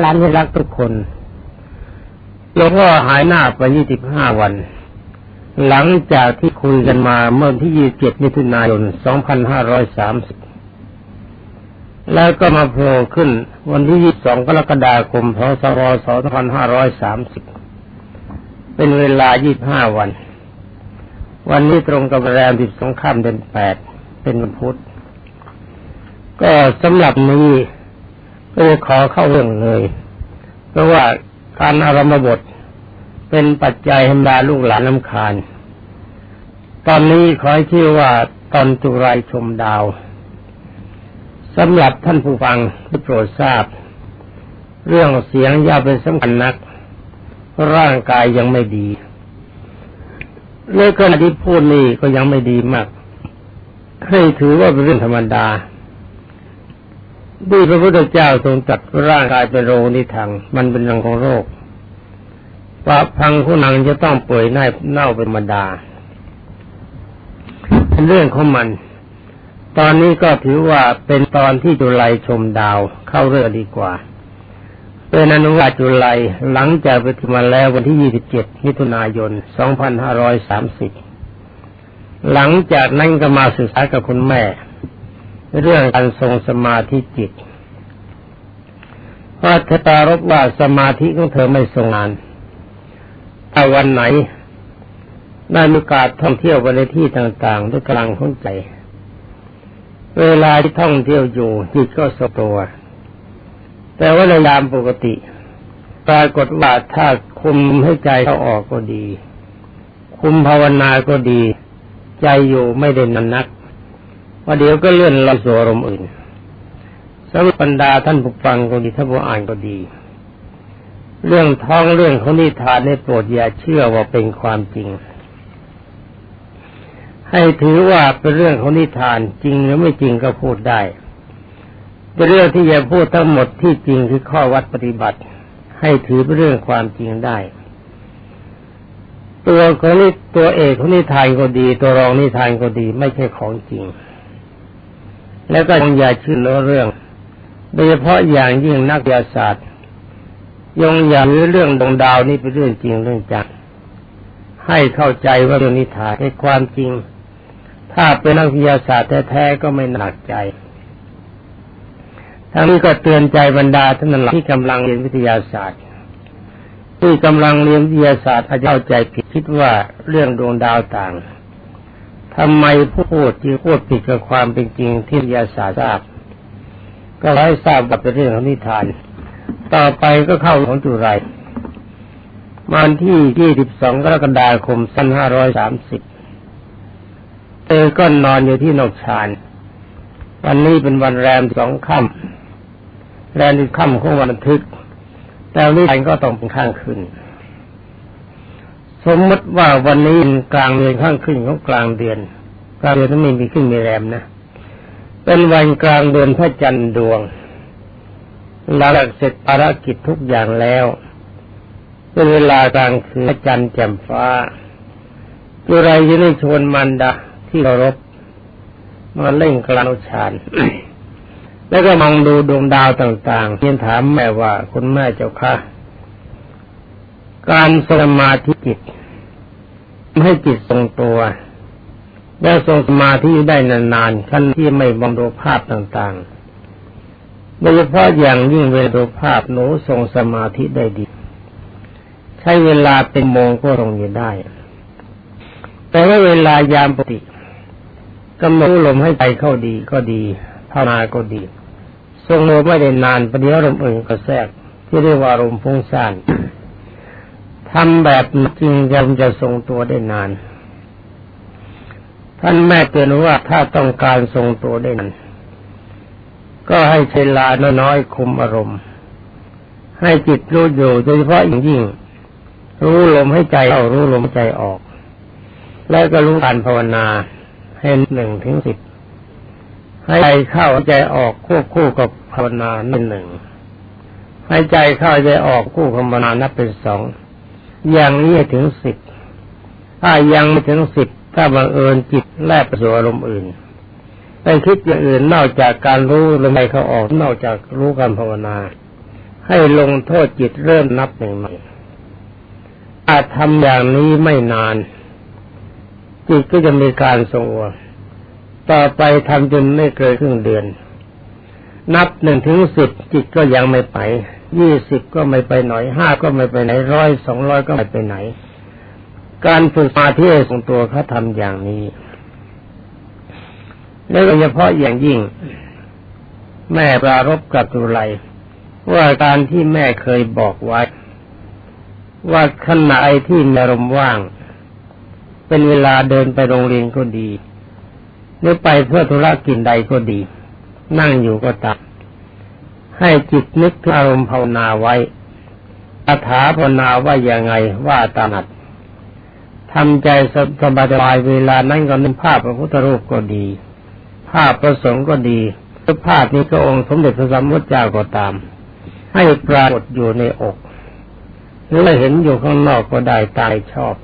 หลานที่รักทุกคนหลวงพ่อหายหน้าไปยี่สิบห้าวัน หลังจากที่คุยกันมาเมื่อที่ยี่สิบเจ็ดมิถุนายนสองพันห้าร้อยสามสิบแล้วก็มาโผล่ขึ้นวันที่ยี่สิบสองกรกฎาคมพศสองพันห้าร้อยสามสิบเป็นเวลายี่บห้าวัน วันนี้ตรงกับแรมสิบสองค่ำเดือนแปดเป็นวันพุธก็สำหรับนี้ ก็จะขอเข้าเรื่องเลย เพราะว่าการอารมบทเป็นปัจจัยให้บาลูกหลานน้ำคาญ ตอนนี้ขอให้ชื่อว่าตอนจุไรชมดาวสำหรับท่านผู้ฟังที่โปรดทราบ เรื่องเสียงย่าเป็นสำคัญนัก ร่างกายยังไม่ดีเรื่องขณะที่พูดนี่ก็ยังไม่ดีมาก ให้ถือว่าเป็นเรื่องธรรมดา ด้วยพระพุทธเจ้าทรงจัดร่างกายเป็นโรคนิทัง มันเป็นเรื่องของโรคว่าพังผู้นังจะต้องป่วยเน่าเป็นธรรมดาเป็นเรื่องของมัน ตอนนี้ก็ถือว่าเป็นตอนที่จุลัยชมดาวเข้าเรื่องดีกว่าเป็นอนุวัตจุลัยหลังจากไปถึงมาแล้ววันที่ 27 มิถุนายน 2530 หลังจากนั้นก็มาศึกษากับคุณแม่ เรื่องการทรงสมาธิจิตเพราเธอตารบว่าสมาธิของเธอไม่ทรงนานถ้าวันไหนได้มีโอกาสท่องเที่ยวไปในที่ต่างๆ ด้วยกำลังของใจ เวลาที่ท่องเที่ยวอยู่จิตก็สตัว แต่ว่าในยามปกติ ปรากฏว่าถ้าคุมให้ใจเขาออกก็ดี คุมภาวนาก็ดี ใจอยู่ไม่เด่นนัก ว่าเดี๋ยวก็เลื่อนลอยสู่อารมณ์อื่นสำหรับบรรดาท่านผู้ฟังก็ดีท่านผู้อ่านก็ดี เรื่องท้องเรื่องของนิทานในโปรดอย่าเชื่อว่าเป็นความจริง ให้ถือว่าเป็นเรื่องของนิทานจริงหรือไม่จริงก็พูดได้เป็นเรื่องที่จะพูดทั้งหมดที่จริงคือข้อวัดปฏิบัติ ให้ถือเป็นเรื่องความจริงได้ ตัวของนิตัวเอกของนิทานก็ดี ตัวรองนิทานก็ดี ไม่ใช่ของจริง แล้วก็อย่าชื่อเรื่อง โดยเฉพาะอย่างยิ่งนักวิทยาศาสตร์ ยงอย่าลือเรื่องดวงดาวนี่เป็นเรื่องจริงเรื่องจังให้เข้าใจว่าเรื่องนิทานในความจริง ถ้าเป็นนักวิทยาศาสตร์แท้ๆก็ไม่หนักใจทั้งนี้ก็เตือนใจบรรดาท่านหลักที่กำลังเรียนวิทยาศาสตร์ ที่กำลังเรียนวิทยาศาสตร์อาจจะเข้าใจผิดคิดว่าเรื่องดวงดาวต่าง ทำไมผู้พูดจึงพูดผิดกับความเป็นจริงที่ยาศาสตร์ทราบก็ให้ทราบว่าเป็นเรื่องของนิทาน ต่อไปก็เข้าของจุไรวันที่ 22 กรกฎาคม 2530 เธอก็นอนอยู่ที่นกชาน วันนี้เป็นวันแรมสองค่ำแรมที่ค่ำของวันอาทิตย์แต่นี้ก็ต้องเป็นข้างขึ้น สมมติว่าวันนี้กลางเดือนข้างขึ้นของกลางเดือน กลางเดือนต้องมีขึ้นมีแรมนะ เป็นวันกลางเดือนพระจันทร์ดวงหลังเสร็จภารกิจทุกอย่างแล้วเป็นเวลากลางคืนพระจันทร์แจ่มฟ้าจุไรจะได้ชวนมันดาที่เคารพมาเล่นกลางชานแล้วก็มองดูดวงดาวต่างๆเพียนถามแม่ว่าคุณแม่เจ้าค่ะ การสมาธิจิตให้จิตทรงตัวแล้วทรงสมาธิได้นานๆขั้นที่ไม่มองดูภาพต่างๆโดยเฉพาะอย่างยิ่งเวลาดูภาพหนูทรงสมาธิได้ดี ใช้เวลาเป็นโมงก็ทรงอยู่ได้ แต่ว่าเวลายามปกติกำหนดลมให้ใจเข้าดีก็ดีภาวนาก็ดี ทรงโมไม่ได้นานประเดี๋ยวลมอื่นก็แทรกที่เรียกว่าลมพุ่งซ่าน ทำแบบจริงยังจะทรงตัวได้นาน ท่านแม่เตือนว่าถ้าต้องการทรงตัวได้นานก็ให้ใช้ลาน้อยๆคุมอารมณ์ ให้จิตรู้อยู่โดยเฉพาะอย่างยิ่ง รู้ลมให้ใจเข้ารู้ลมใจออก แล้วก็รู้การภาวนาให้หนึ่งถึงสิบให้ใจเข้าใจออกควบคู่กับภาวนานั่นหนึ่งให้ใจเข้าใจออกคู่ภาวนานับเป็นสอง อย่างนี้ถึงสิบถ้ายังไม่ถึงสิบถ้าบังเอิญจิตแลบไปสู่อารมณ์อื่นไปคิดอย่างอื่นนอกจากการรู้ลมหายเขาออกนอกจากรู้การภาวนา ให้ลงโทษจิตเริ่มนับหนึ่งใหม่อาจทำอย่างนี้ไม่นาน จิตก็จะมีการทรงวต่อไปทำจนไม่เกินครึ่งเดือน นับหนึ่งถึงสิบจิตก็ยังไม่ไป ยี่สิบก็ไม่ไปไหนห้าก็ไม่ไปไหนร้อยสองร้อยก็ไม่ไปไหน การฝึกมาที่ของตัวเขาทำอย่างนี้ แล้วโดยเฉพาะอย่างยิ่ง แม่ปรารบกับตุไรว่าการที่แม่เคยบอกไว้ ว่าขณะไอที่มีอารมณ์ว่าง เป็นเวลาเดินไปโรงเรียนก็ดี หรือไปเพื่อธุรกินใดก็ดี นั่งอยู่ก็ตาม ให้จิตนึกอารมณ์ภาวนาไว้คาถาภาวนาว่าอย่างไงว่าตามนัดทำใจสบายสบายเวลานั้นก็นึกภาพพระพุทธรูปก็ดี ภาพประสงค์ก็ดีภาพนี้ก็องค์สมเด็จพระสัมพุทธเจ้าก็ตาม ให้ปรากฏอยู่ในอก หรือเห็นอยู่ข้างนอกก็ได้ตายชอบ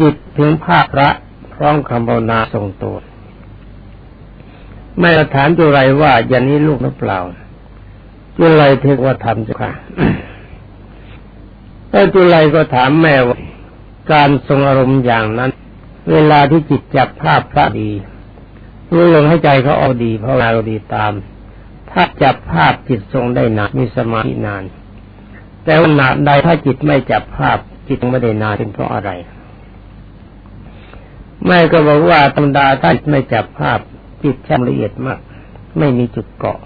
จิตถึงภาพพระพร้อมคำภาวนาทรงตัวไม่ถามจุไรว่าอย่างนี้ลูกหรือเปล่า จุไรเทกว่าทำจ้ะค่ะแล้วจุไรก็ถามแม่ว่าการทรงอารมณ์อย่างนั้น เวลาที่จิตจับภาพพระดีรู้ลงให้ใจเขาเอาดีเพราะเราดีตาม ถ้าจับภาพจิตทรงได้นานมีสมาธินาน แต่ว่านาใดถ้าจิตไม่จับภาพจิตไม่ได้นานเป็นเพราะอะไรแม่ก็บอกว่าธรรมดาถ้าไม่จับภาพจิตช่างละเอียดมาก ไม่มีจุดเกาะ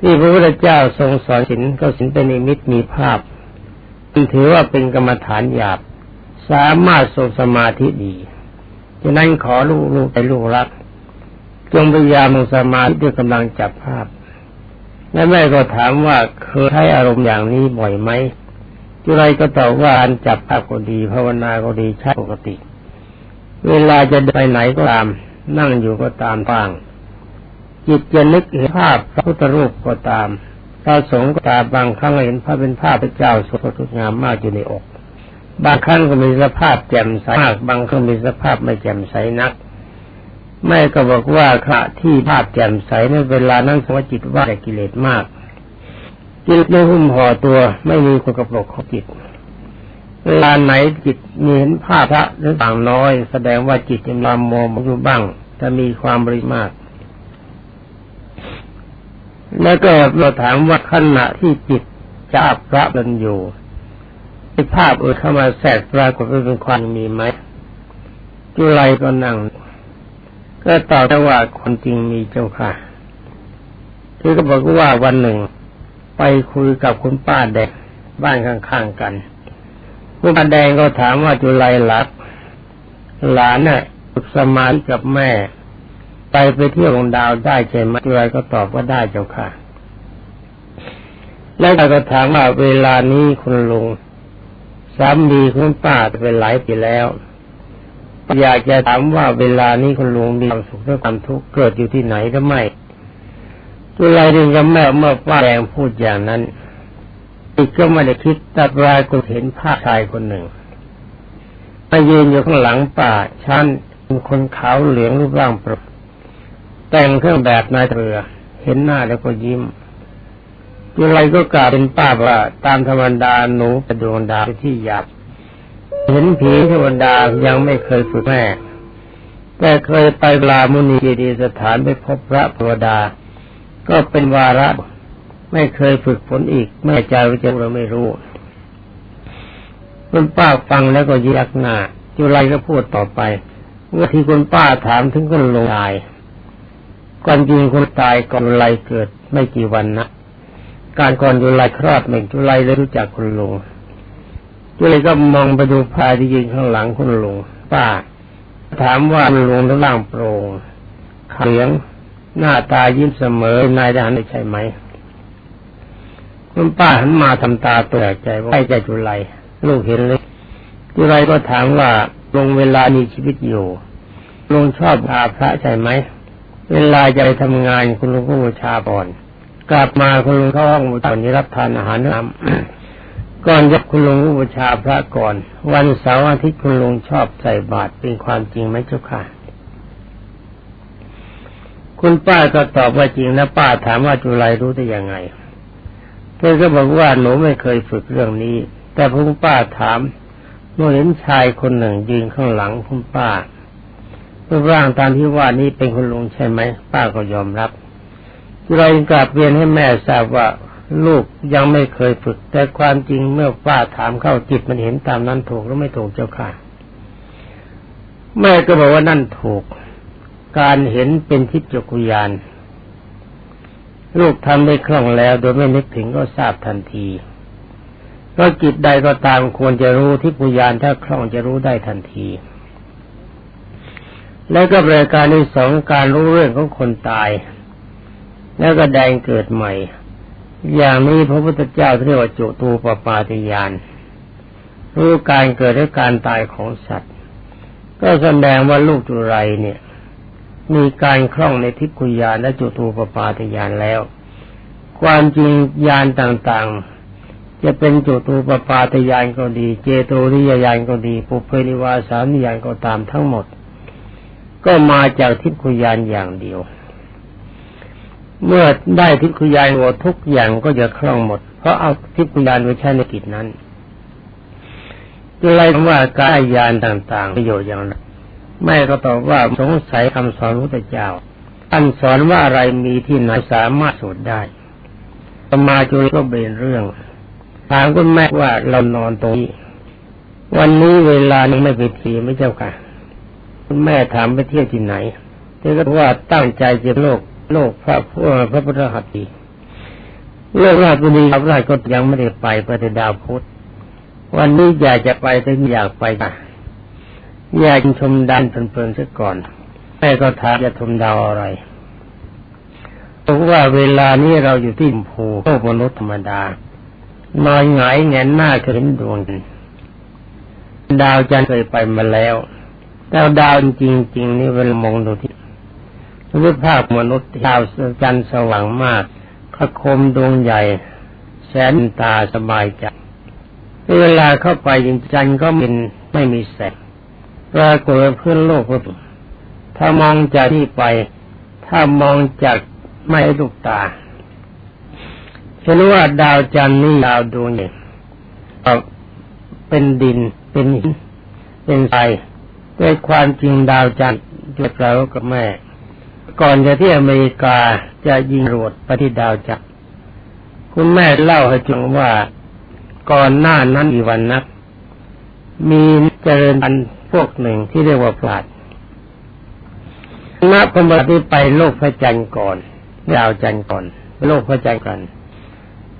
ที่พระพุทธเจ้าทรงสอนสินก็สินเป็นนิมิตมีภาพถือว่าเป็นกรรมฐานหยาบ สามารถทรงสมาธิดีฉะนั้นขอลูกลูกไปลูกรักจงพยายามสมาธิด้วยกำลังจับภาพและแม่ก็ถามว่าเคยใช้อารมณ์อย่างนี้บ่อยไหมจุไรก็ตอบว่าการจับภาพก็ดีภาวนาก็ดีใช่ปกติ เวลาจะไปไหนก็ตาม นั่งอยู่ก็ตามฟัง จิตจะนึกเห็นภาพพระพุทธรูปก็ตามพระสงฆ์ก็ตามบางครั้งเห็นพระเป็นภาพพระเจ้าสดงามมากอยู่ในอก บางครั้งก็มีสภาพแจ่มใสมากบางครั้งมีสภาพไม่แจ่มใสนักแม่ก็บอกว่าขณะที่ภาพแจ่มใสในเวลานั้นสมจิตว่าแต่กิเลสมากจิตไม่หุ้มห่อตัวไม่มีคนกระปกของจิตเวลาไหนจิตมีเห็นภาพพระหรือต่างน้อย แสดงว่าจิตยังลามโมมอยู่บ้างถ้ามีความบริมาก แล้วก็เราถามว่าขณะที่จิตจะอับพระนันอยู่ภาพเอื่นเข้ามาแทรกปรากฏเป็นความมีไหมจุไรก็นั่ง ก็ตอบได้ว่าคนจริงมีเจ้าค่ะคือก็บอกว่าวันหนึ่ง ไปคุยกับคุณป้าเด็กบ้านข้างๆกันผู้าแดงก็ถามว่าจุไรหลักหลานเนี่ยฝึกสมาธิกับแม่ ไปไปเที่ยวของดาวได้ใช่ไหมจุไรก็ตอบว่าได้เจ้าค่ะ แล้วก็ถามว่าเวลานี้คุณลุงสามีคุณป้าเป็นหลายปีแล้ว อยากจะถามว่าเวลานี้คุณลุงมีความสุขหรือความทุกข์เกิดอยู่ที่ไหนหรือไม่จุไรเรียนกับแม่เมื่อป้าแดงพูดอย่างนั้นอีกก็ไม่ได้คิดตัดรายก็เห็นภาพชายคนหนึ่งมายืนอยู่ข้างหลังป่าชั้นเป็นคนขาวเหลืองรูปร่างปร แต่งเครื่องแบบนายเรือ เห็นหน้าแล้วก็ยิ้มอะไรก็กล่าวเป็นป้าว่า ตามธรรมดาหนูเป็นดวงดาวที่หยาบเห็นผีเทวดายังไม่เคยฝึกแม่แต่เคยไปลามุนีเจดีสถานไปพบพระเทวดา ก็เป็นวาระ ไม่เคยฝึกฝนอีกแม่ใจวิจัยเราไม่รู้คุณป้าฟังแล้วก็ยักหน้าจุไรก็พูดต่อไปเมื่อที่คุณป้าถามถึงคนลงตาย ก่อนจริงคนตายก่อนุไรเกิดไม่กี่วันนะการก่อนจุไรคลอดหนึ่งจุไรเลยรู้จักคุณลุงจุไรก็มองไปดูพายที่ยืนข้างหลังคุณลุงป้า ถามว่าคุณลุงทั้งล่างโปร่งเขียงหน้าตายิ้มเสมอนายทหารใช่ไหมคุณป้าหันมาทำตาแปลกใจว่าใช่ใจจุไรลูกเห็นเลยจุไรก็ถามว่าลงเวลามีชีวิตอยู่ลงชอบอาพระใช่ไหม เวลาจะไปทำงานคุณลุงก็บูชาก่อน กลับมาคุณลุงเข้าห้องตอนนี้รับทานอาหารน้ำก่อนจะคุณลุงก็บูชาพระก่อน วันเสาร์อาทิตย์คุณลุงชอบใส่บาตรเป็นความจริงไหมเจ้าค่ะ คุณป้าก็ตอบว่าจริงนะป้าถามว่าจุไรรู้ได้ยังไงเธอก็บอกว่าหนูไม่เคยฝึกเรื่องนี้ แต่คุณป้าถามเมื่อเห็นชายคนหนึ่งยืนข้างหลังคุณป้า รูปร่างตามที่ว่านี้เป็นคุณลุงใช่ไหมป้าก็ยอมรับเรากลับเรียนให้แม่ทราบว่าลูกยังไม่เคยฝึก แต่ความจริงเมื่อป้าถามเข้าจิตมันเห็นตามนั้นถูกหรือไม่ถูกเจ้าค่ะ แม่ก็บอกว่านั่นถูก การเห็นเป็นทิพยกุยานลูกทำได้คล่องแล้ว โดยไม่นึกถึงก็ทราบทันทีก็จิตใดก็ตามควรจะรู้ที่ปุยานถ้าคล่องจะรู้ได้ทันที แล้วก็รายการที่สองการรู้เรื่องของคนตาย แล้วก็แดงเกิดใหม่ อย่างนี้พระพุทธเจ้าเรียกว่าจุตูปปาติยานรู้การเกิดและการตายของสัตว์ ก็แสดงว่าลูกจุไรเนี่ย มีการคล่องในทิพยานและจุตูปปาติยานแล้ว ความจริงยานต่างๆ จะเป็นจุตูปปาติยานก็ดี เจโตริยานก็ดี ปุเพนิวาสานิยานก็ตามทั้งหมด ก็มาจากทิพยานอย่างเดียว เมื่อได้ทิพยานหมดทุกอย่างก็จะคล่องหมด เพราะเอาทิพยานไว้ใช้ในกิจนั้นอะไรว่ากายยานต่างๆประโยชน์อย่างไรแม่ก็ตอบว่าสงสัยคำสอนพระเจ้าท่านสอนว่าอะไรมีที่ไหนสามารถสูดได้สมาจุลก็เบนเรื่องถามคุณแม่ว่าเรานอนตรงนี้ วันนี้เวลานี้ไม่ไปทีไม่เจ้าค่ะ คุณแม่ถามไปเที่ยวที่ไหนเธอก็ว่าตั้งใจจะโลก โลกพระพุทธพระพุทธหัตถีโลกราชบุรีพระราชก็ยังไม่ได้ไปไปแต่ดาวพุธวันนี้อยากจะไปแต่อยากไปนะอยากชมดานเพลินๆซะก่อนแม่ก็ถามจะชมดาวอะไรบอกว่าเวลานี้เราอยู่ที่ภูโลกมนุษย์ธรรมดานอนหงายแงนหน้าเห็นดวงดาวจันทร์เคยไปมาแล้ว แต่ดาวจริง ๆ นี่เวลามองดูที่รูปภาพมนุษย์ดาวจันทร์สว่างมากขคมดวงใหญ่ แสนตาสบายใจเวลาเข้าไปจริงจันทร์ก็เป็นไม่มีแสงปรากฏเพื่อนโลกก็ถ้ามองจากที่ไป ถ้ามองจากไม่ลูกตาฉันว่าดาวจันทร์นี่ดาวดวงใหญ่เป็นดินเป็นหินเป็นทราย ด้วยความจริงดาวจันทร์จะกล่าวกับแม่ ก่อนจะที่อเมริกาจะยิงรวดไปที่ดาวจักรคุณแม่เล่าให้จงว่าก่อนหน้านั้นอีวันนัก มีเจริญพันพวกหนึ่งที่เรียกว่าพลาดนับพมที่ไปโลกพระจันทร์ก่อนดาวจันทร์ก่อน โลกพระจันทร์กัน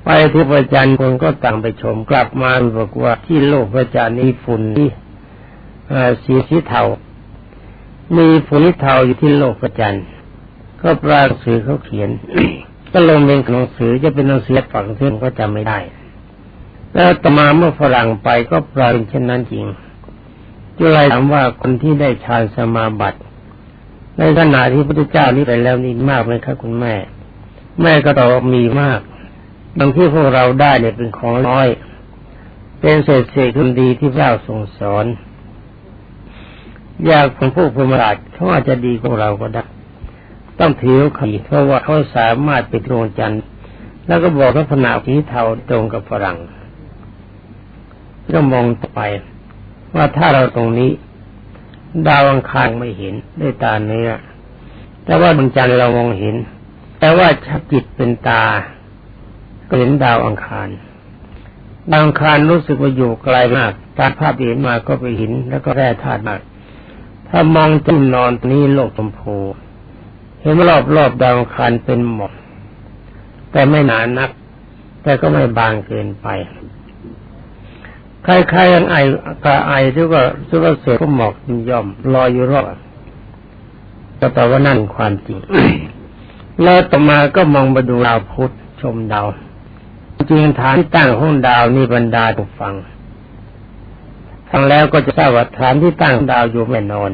ไปที่พระจันทร์คนก็ต่างไปชมกลับมาบอกว่าที่โลกพระจันทร์นี้ฝุ่นที่ สีสีเทา มีฝุ่นเทาอยู่ที่โลกพระจันก็ปลาหนังสือเขาเขียน ก็ลงเป็นหนังสือจะเป็นหนังสือฝั่งเพื่อนก็จำไม่ได้ แล้วต่อมาเมื่อฝรั่งไปก็ปลาเป็นเช่นนั้นจริงจุลัยถามว่าคนที่ได้ฌานสมาบัติในขณะที่พระเจ้านี้ไปแล้วนี่มากไหมครับคุณแม่ แม่ก็ตอบมีมากบางที่พวกเราได้เนี่ยเป็นของน้อย เป็นเศษเศษคนดีที่พระเจ้าทรงสอน ยากของผู้พรมราชเขาอาจจะดีกว่าเราก็ได้ ต้องถือขีเพราะว่าเขาสามารถปิดดวงจันทร์แล้วก็บอกลักษณะสีเทาตรงกับฝรั่งก็มองไป ว่าถ้าเราตรงนี้ ดาวอังคารไม่เห็นด้วยตาเนื้อแต่ว่าดวงจันทร์เรามองเห็น แต่ว่าชัดจิตเป็นตาก็เห็นดาวอังคารดาวอังคารรู้สึกว่าอยู่ไกลมากตาภาพเห็นมาก็ไปเห็นแล้วก็แร่ธาตุมาก ถ้ามองจุ่มนอนนี้โลกชมพูเห็นรอบรอบดาวคันเป็นหมอกแต่ไม่หนานัก แต่ก็ไม่บางเกินไปใครๆยังไอกระไอที่ว่าที่ว่าเสือก็หมอกย่อมลอยอยู่รอบก็แต่ว่านั่นความจริง แล้วต่อมาก็มองมาดูดาวพุธชมดาว จริงฐานตั้งของดาวนี่บรรดาถูกฟัง ฟังแล้วก็จะทราบว่าฐานที่ตั้งดาวอยู่ไม่นอน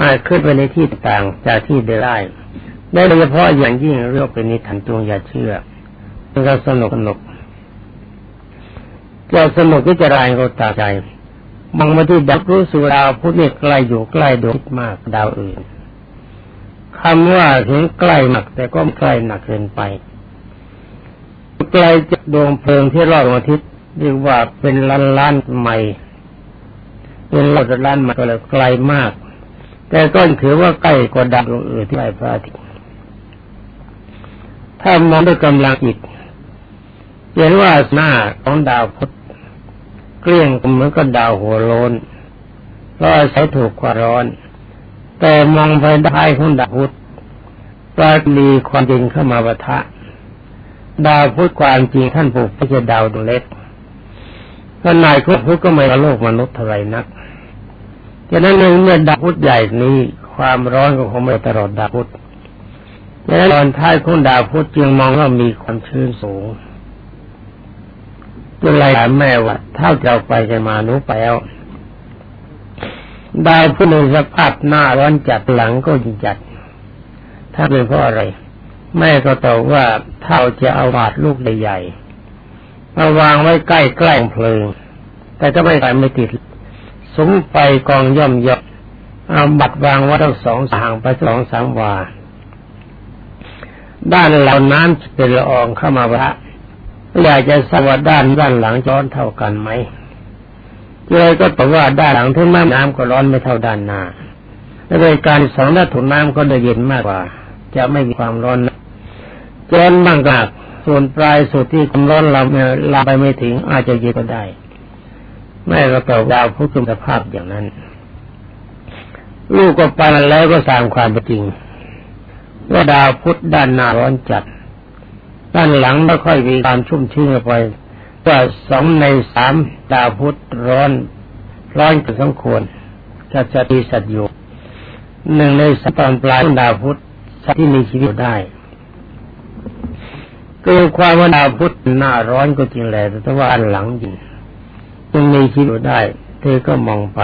อาจขึ้นไปในที่ต่างจากที่เดิได้ได้โดยเฉพาะอย่างยิ่งเรียกเป็นนิทานจงอย่าเชื่อมันก็สนุกสนุกจะสนุกก็จะรายก็ตาใจมองมาที่ดับรู้สุดาวพุทธนี่ใกล้อยู่ใกล้ดวงมากดาวอื่นคำว่าถึงใกล้หนัก แต่ก็ใกล้หนักเกินไปไกลจากดวงเพลิงที่รอบดวงอาทิตย์เรียกว่าเป็นล้านล้านใหม่ เป็นล้านล้านม่ก็เลยไกลมาก แต่ก็ถือว่าใกล้กว่าดาวดวงอื่นที่ใกล้พระอาทิตย์ถ้ามองด้วยกำลังจิตเห็นว่าหน้าของดาวพุธเกลี้ยงเหมือนกับดาวหัวโลนเพราะอาศัยถูกความร้อน แต่มองไปได้ของดาวพุธปรามีความจริงเข้ามาปะทะ ดาวพุธความจริงท่านปลูกไม่ใช่ดาวดวงเล็กพระนายพุธก็ไม่ละโลกมนุษย์เท่าไรนัก ฉะนั้นเมื่อดาวพุธใหญ่นี้ ความร้อนก็คงไม่ตลอดดาวพุธดังนั้นตอนท้ายของดาวพุธจึงมองว่ามีความชื้นสูงจนเลยถามแม่ว่าถ้าจะไปกันมานุไปแล้วดาวพุธในสภาพหน้าร้อนจัดหลังก็ยิ่งจัด ถ้าเป็นเพราะอะไร แม่ก็ตอบว่าเท่าจะเอาบาดลูกใหญ่ๆมาวางไว้ใกล้แกล้งเพลิง แต่ก็ไม่ไฟไม่ติด สมไฟกองย่อมย่อมเอาบัดวางไว้ทั้งสองห่างไปสองสามวา ด้านเหล่าน้ำเป็นละอองเข้ามาว่าอยากจะทราบว่าด้านด้านหลังร้อนเท่ากันไหมเลยก็ตอบว่าด้านหลังถึงแม่น้ำก็ร้อนไม่เท่าด้านหน้าและโดยการสองด้านถุงน้ำก็จะเย็นมากกว่า จะไม่มีความร้อนนะจนบางกากส่วนปลายสุดที่ความร้อนเราลาไปไม่ถึงอาจจะเย็นก็ได้ แม่ก็ตอบดาวพุทธสภาพอย่างนั้น ลูกก็ไปแล้วก็สางความจริง ว่าดาวพุธด้านหน้าร้อนจัด ด้านหลังไม่ค่อยมีความชุ่มชื้นไปว่าสองในสามดาวพุธร้อน ร้อนก็สมควรจะจะมีสัตว์อยู่หนึ่งในสตอนปลายดาวพุธสัตว์ที่มีชีวิตได้ก็ความว่าดาวพุธหน้าร้อนก็จริงแหละแต่ว่าอันหลังยิน ยังมีชีวิตได้ เธอก็มองไป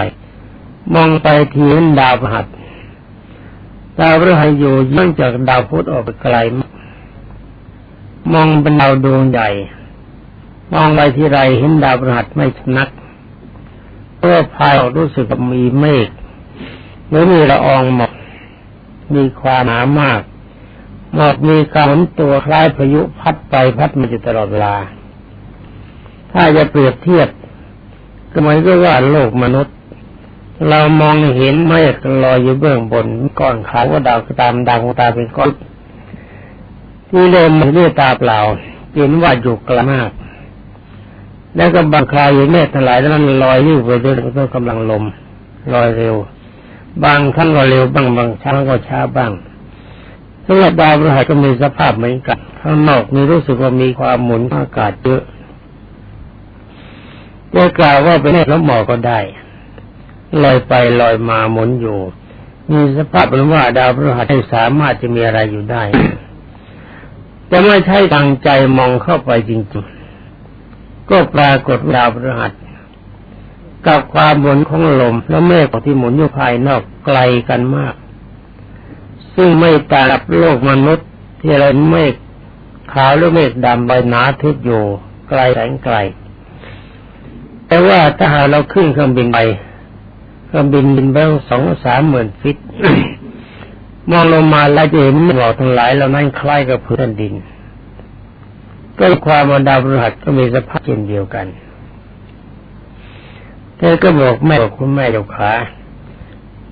มองไปทีเห็นดาวหัสดาวพฤหัสอยู่ย่างจากดาวพุธออกไปไกลมองเป็นดาวดวงใหญ่ มองไปที่ไรเห็นดาวพฤหัสไม่ชนักเพราะภายออกรู้สึกมีเมฆหรือมีละอองหมอกมีความหนามากหมอกมีการหมุนตัวคล้ายพายุพัดไปพัดมาอยู่ตลอดเวลา ถ้าจะเปรียบเทียบ ก็หมายก็ว่าโลกมนุษย์ เรามองเห็นเมฆลอยอยู่เบื้องบนก้อนขาวก็ดาวตามดาวตาเป็นก้อนที่เริ่มมันด้วยตาเปล่าเห็นว่าอยู่ไกลมาก แล้วก็บางคราวอยู่เมฆทั้งหลายนั้นลอยอยู่ไปด้วยด้วยกำลังลมลอยเร็ว บางครั้งก็เร็วบ้างบางครั้งก็ช้าบ้างสำหรับดาวพฤหัสก็มีสภาพเหมือนกันข้างนอกมีรู้สึกว่ามีความหมุนอากาศเยอะ จะกล่าวว่าเป็นแล้วหมอกก็ได้ลอยไปลอยมาหมุนอยู่ มีสภาพเป็นว่าดาวพฤหัสสามารถจะมีอะไรอยู่ได้ แต่ไม่ใช่ตั้งใจมองเข้าไปจริงๆ ก็ปรากฏดาวพฤหัสกับความหมุนของลมและเมฆที่หมุนอยู่ภายนอกไกลกันมาก ซึ่งไม่ต่างกับโลกมนุษย์ที่เราเมฆขาวหรือเมฆดำใบหนาทึบอยู่ไกลแสนไกล แต่ว่าถ้าหาเราขึ้นเครื่องบินไปก็บินบินไปสองสามหมื่นฟิตมองลงมาแล้วจะเห็นหมอกทั้งหลายเหล่านั้นคล้ายกับพื้นดิน ก็ความว่าดาวพฤหัสก็มีสภาพเช่นเดียวกันเธอก็บอกแม่บอกคุณแม่เจ้าขา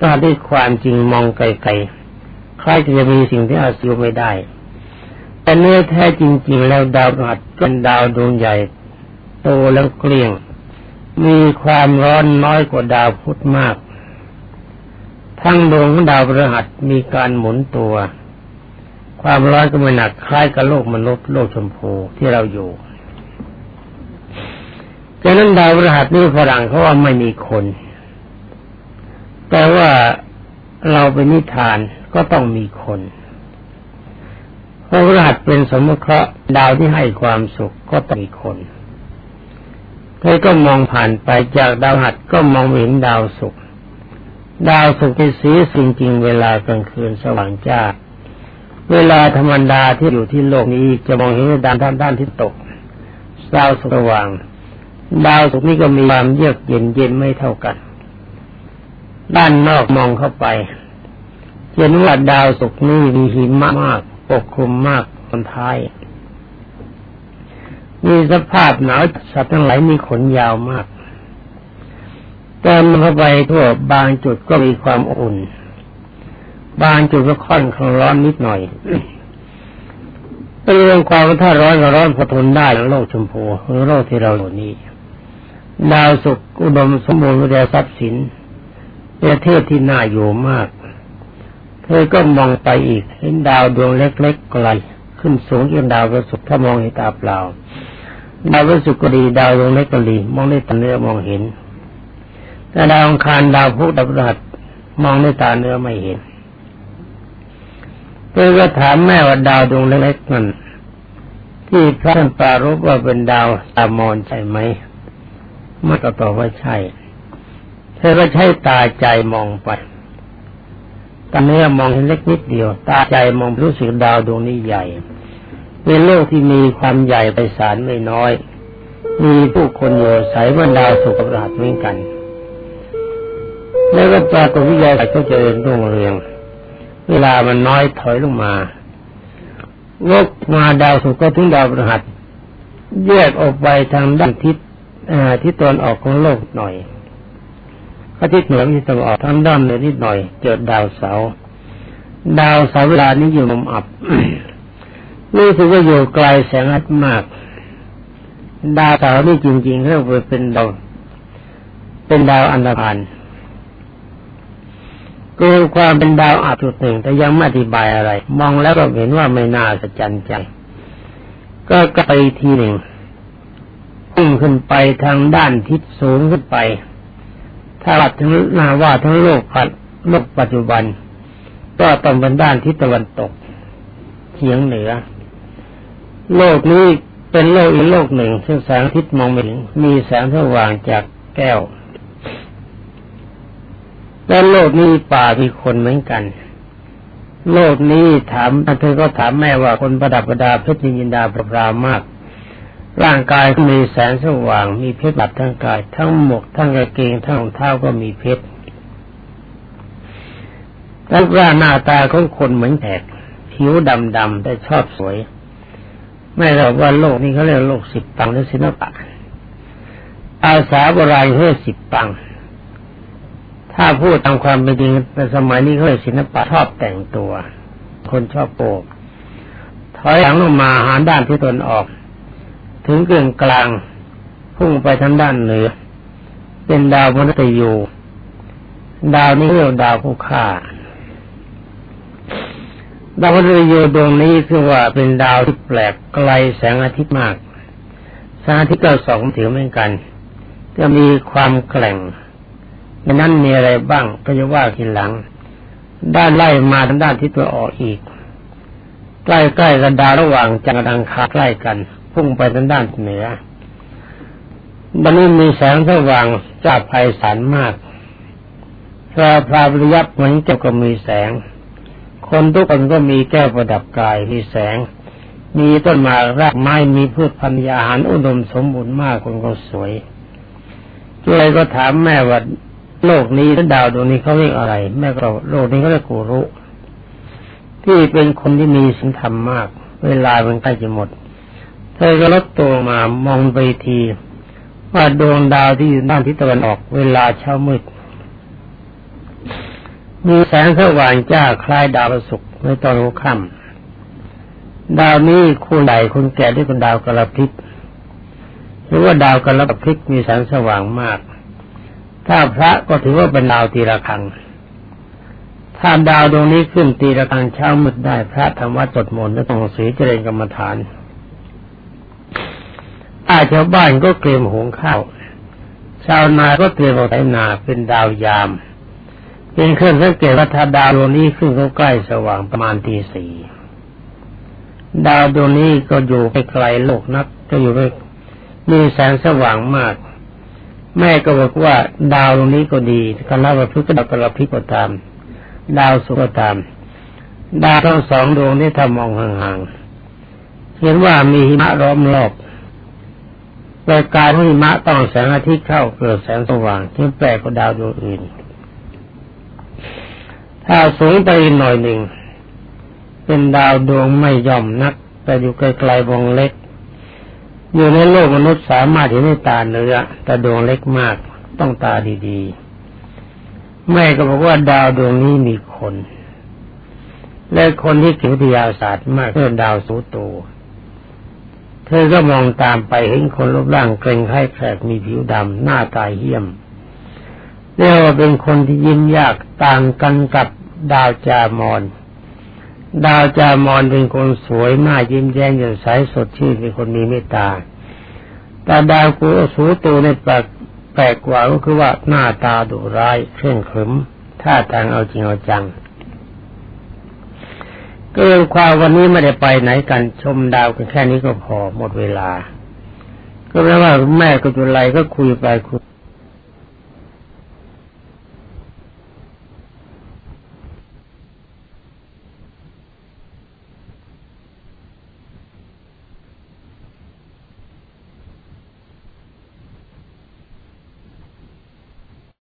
ตอนที่ความจริงมองไกลๆคล้ายจะมีสิ่งที่อาศัยไม่ได้ แต่เนื้อแท้จริง ๆ แล้วดาวพฤหัสเป็นดาวดวงใหญ่ โตแล้วเกลี้ยง มีความร้อนน้อยกว่าดาวพุธมาก ทั้งดวงดาวพฤหัสมีการหมุนตัว ความร้อนก็ไม่หนักคล้ายกับโลกมนุษย์โลกชมพูที่เราอยู่ดังนั้นดาวพฤหัสนี่ฝรั่งเขาว่าไม่มีคน แต่ว่าเราเป็นนิทานก็ต้องมีคนเพราะพฤหัสเป็นสมมติดาวที่ให้ความสุขก็ต้องมีคน เธอก็มองผ่านไปจากดาวหัดก็มองเห็นดาวศุกร์ดาวศุกร์ที่สีจริงเวลากลางคืนสว่างจ้า เวลาธรรมดาที่อยู่ที่โลกนี้จะมองเห็นดาวด้านด้านที่ตกดาวสว่าง ดาวศุกร์นี้ก็มีความเยือกเย็นเย็นไม่เท่ากัน ด้านนอกมองเข้าไปเห็นว่าดาวศุกร์นี้มีหิมะมากปกคลุมมากบนท้าย มีสภาพหนาวสัตว์ทั้งหลายมีขนยาวมากแต่มันเข้าไปทั่วบางจุดก็มีความอุ่น บางจุดก็ค่อนข้างร้อนนิดหน่อยเรื่องความถ้าร้อนก็ร้อนพอทนได้โลกชมพูหรือโลกที่เราอยู่นี้ ดาวสุกอุดมสมบูรณ์ด้วยทรัพย์สินประเทศที่น่าอยู่มาก เธอก็มองไปอีกเห็นดาวดวงเล็กๆไกลขึ้นสูงจนดาวประสุกถ้ามองเห็นตาเปล่า ดาวประสุกก็ดีดาวดวงเล็กก็ดีมองได้ตาเนื้อมองเห็น แต่ดาวองคารดาวพุธดาวพฤหัสมองด้วยตาเนื้อไม่เห็นเธอก็ถามแม่ว่าดาวดวงเล็กๆนั่นที่พระท่านปรารบว่าเป็นดาวตามอนใช่ไหมไม่ก็ตอบว่าใช่เธอก็ใช้ตาใจมองไปตาเนื้อมองเห็นเล็กนิดเดียว ตาใจมองรู้สึกดาวดวงนี้ใหญ่ เป็นโลกที่มีความใหญ่ไปสารไม่น้อย มีผู้คนอยู่ใสว่าดาวสุกราชเหมือนกัน แล้วก็ปรากฏวิทยาศาสตร์ก็เจริญรุ่งเรือง เวลามันน้อยถอยลงมาวกมาดาวสุกก็ถึงดาวพฤหัสแยกออกไปทางด้านทิศทิศตอนออกของโลกหน่อยอาทิตย์เหนือทิศตะวันออกทางด้านเหนือนิดหน่อยเกิดดาวเสาร์ดาวเสาร์เวลานี้อยู่มุมอับ รู้สึกว่าอยู่ไกลแสงอาทิตมาก ดาวเสาร์นี่จริงๆเรียกว่าเป็นดาวเป็นดาวอันดาพันก็ความเป็นดาวอาจุดหนึ่งแต่ยังไม่อธิบายอะไร มองแล้วก็เห็นว่าไม่น่าสะใจใจก็ไปทีหนึ่งพุ่งขึ้นไปทางด้านทิศสูงขึ้นไป ถ้าวัดทั้งนาว่าทั้งโลกปัดโลกปัจจุบัน ก็ต้องเป็นด้านทิศตะวันตกเฉียงเหนือ โลกนี้เป็นโลกอีกโลกหนึ่ง ซึ่งแสงอาทิตย์มองไม่เห็นมีแสงสว่างจากแก้วและโลกนี้ป่ามีคนเหมือนกัน โลกนี้ถามเธอก็ถามแม่ว่าคนประดับประดาเพชรยินดาประปรามาก ร่างกายมีแสงสว่าง มีเพชรบัดทั้งกาย ทั้งหมวกทั้งกางเกงทั้งรองเท้าก็มีเพชรรูปร่างหน้าตาของคนเหมือนแขกผิวดำๆแต่ชอบสวย ไม่เราว่าโลกนี้เขาเรียกโลกสิบปังหรือศิลปะอาสาโบราณเรียกสิบปัง ถ้าพูดตามความเป็นจริงในสมัยนี้เขาเรียกศิลปะชอบแต่งตัว คนชอบโปกถอยหลังลงมาหาด้านที่ตนออก ถึงเกึ่งกลางพุ่งไปทางด้านเหนือ เป็นดาวมนุษย์ยูดาวนี้เรียกดาวผู้ฆ่า ดาวมนุษย์ยูดวงนี้คือว่าเป็นดาวที่แปลกไกลแสงอาทิตย์มากแสงอาทิตย์ก็สองถือเหมือนกันจะมีความแกร่งในนั้นมีอะไรบ้างก็จะว่าทีหลัง ด้านไล่มาทางด้านทิศตัวออกอีก ใกล้ๆกันดาวระหว่างจังดังคาใกล้กัน พุ่งไปทางด้านเหนือบันนี้มีแสงสว่างจ้าภัยสารมากพระพราบริยับเหมือนเจ้าก็มีแสง คนทุกคนก็มีแก้วประดับกายมีแสง มีต้นไม้รากไม้มีพืชพันธุ์อาหารอุดมสมบูรณ์มากคนก็สวยเลยก็ถามแม่ว่าโลกนี้และดาวดวงนี้เขาเรียกอะไร แม่ก็โลกนี้เขาเรียกกูรุ ที่เป็นคนที่มีสิ่งธรรมมาก เวลามันใกล้จะหมด เธอก็ลดตัวมามองไปที ว่าดวงดาวที่อยู่ด้านทิศตะวันออก เวลาเช้ามืด มีแสงสว่างจ้าคล้ายดาวศุกร์ในตอนหัวค่ำดาวนี้คุณใหญ่คุณแก่ด้วยคนดาวกระพริบหรือว่าดาวกระพริบมีแสงสว่างมาก ถ้าพระก็ถือว่าเป็นดาวตีระฆัง ถ้าดาวดวงนี้ขึ้นตีระฆังเช้ามืดได้พระธรรมวัดจดมนต์และต้องสีเจริญกรรมฐานอาชาวบ้านก็เตรียมหุงข้าว ชาวนาก็เตรียมเอาไถนาเป็นดาวยาม เป็นเครื่องสังเกตว่าถ้าดาวดวงนี้ขึ้นใกล้สว่างประมาณตีสี่ดาวดวงนี้ก็อยู่ไไกลโลกนัก ก็อยู่ไปมีแสงสว่างมาก แม่ก็บอกว่าดาวตรงนี้ก็ดีคณะวัพุทธดาวกระพิก็ตาม ดาวสุก็ตาม ดาวทั้งสองดวงนี้ถ้ามองห่างๆเห็นว่ามีหิมะร้อมรอบโดยการที่หิมะต้องแสงอาทิตย์เข้าเกิดแสงสว่างที่แปลกกว่าดาวดวงอื่น ถ้าสูงไปหน่อยหนึ่ง เป็นดาวดวงไม่ย่อมนัก แต่อยู่ไกลๆวงเล็ก อยู่ในโลกมนุษย์สามารถเห็นด้วยตาเนื้อ แต่ดวงเล็กมากต้องตาดีๆ แม่ก็บอกว่าดาวดวงนี้มีคน และคนที่เก่งวิทยาศาสตร์มากเื่อดาวสูโตเธอก็มองตามไปเห็นคนรูปร่างเกรงไข้แผลกมีผิวดำหน้าตาเหี้ยม เรียกว่าเป็นคนที่ยิ้มยากต่างกันกับดาวจามอน ดาวจามอนเป็นคนสวยหน้ายิ้มแย้มแจ่มใสสดชื่นเป็นคนมีเมตตา แต่ดาวกูสูโตในแปลกแปลกกว่าก็คือว่าหน้าตาดุร้ายเคร่งขรึมท่าทางเอาจริงเอาจังก็เรื่องความวันนี้ไม่ได้ไปไหนกันชมดาวกันแค่นี้ก็พอหมดเวลา ก็แปลว่าแม่ก็จุไรก็คุยไปคุย